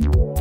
you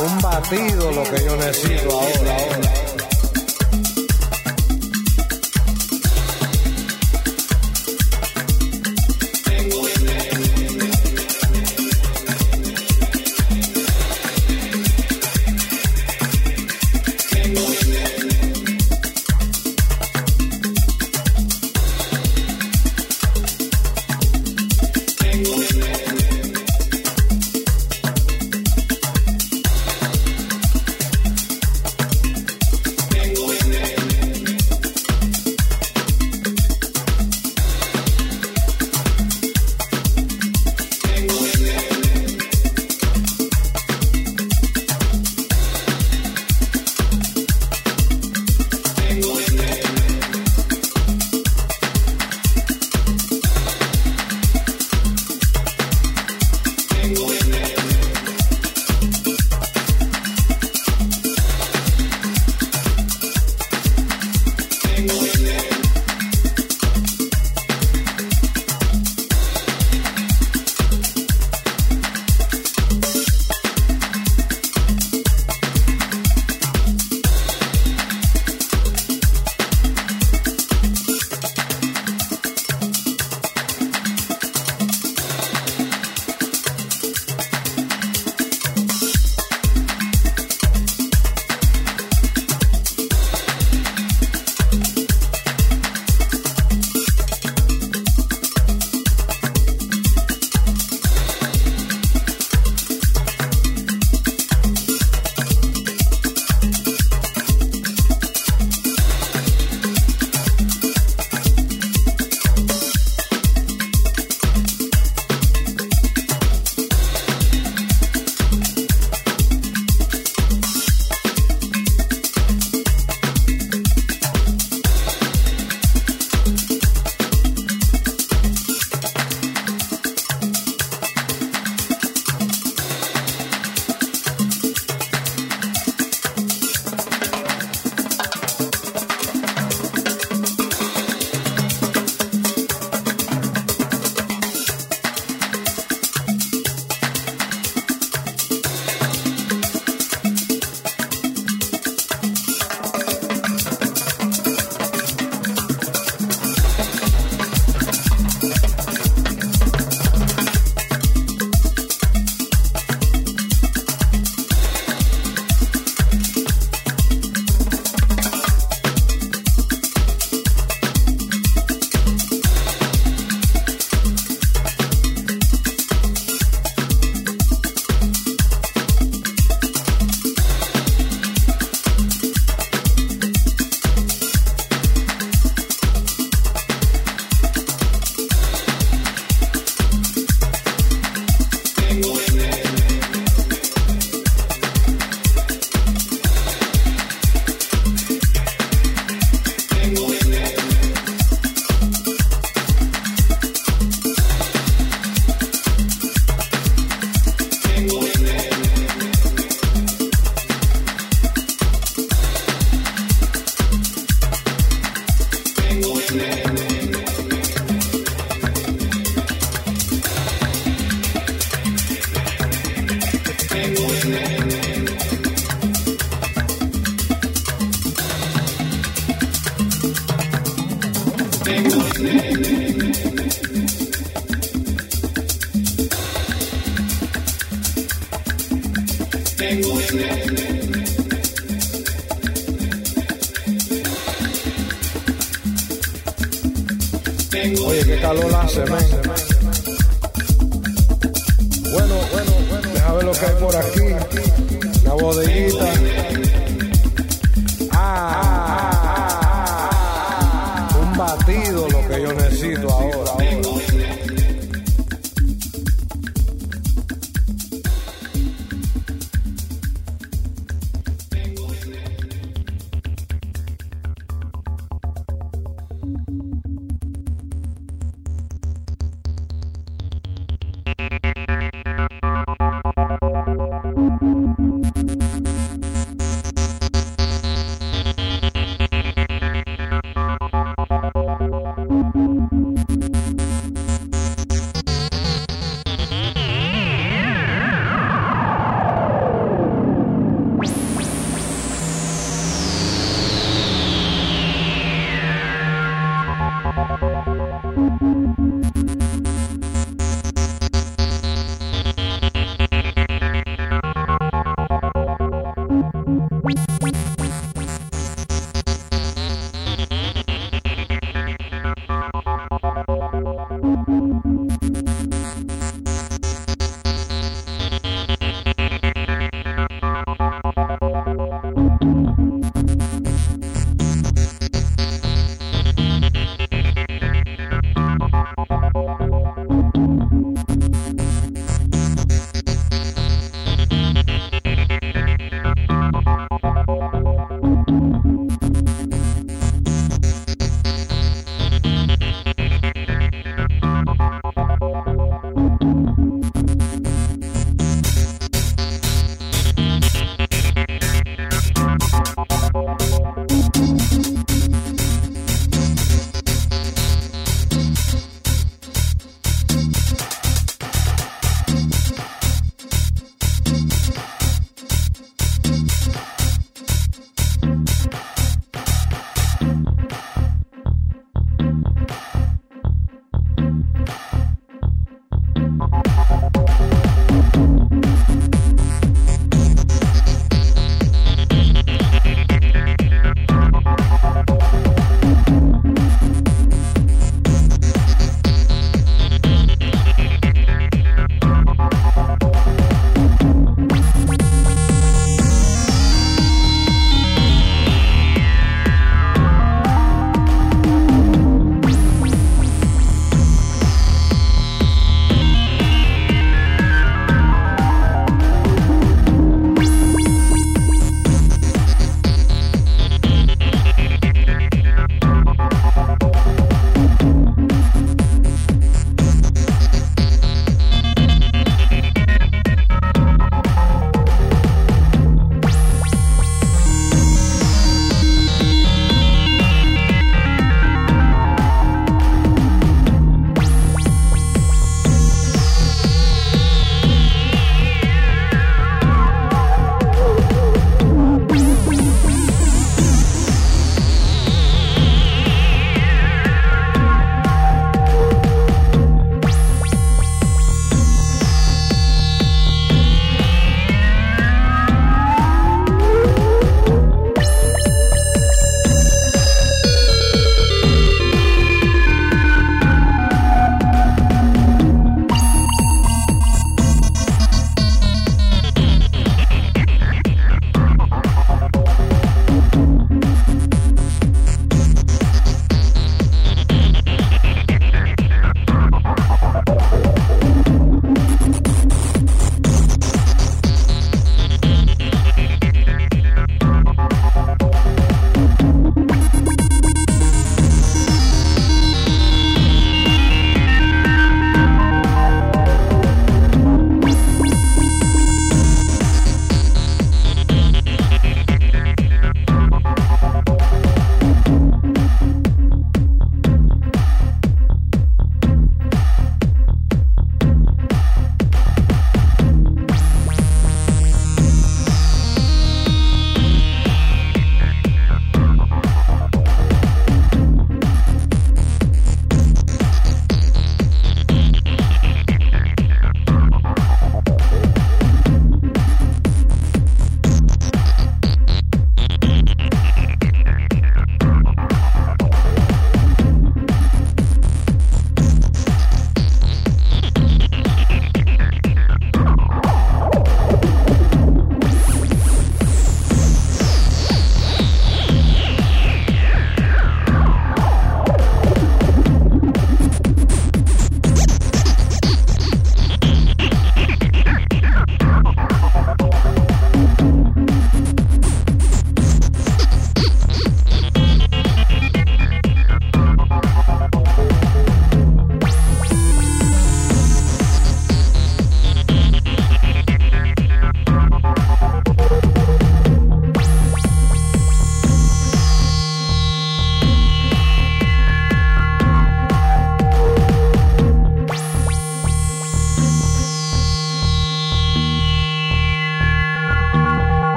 un batido lo que yo necesito ahora.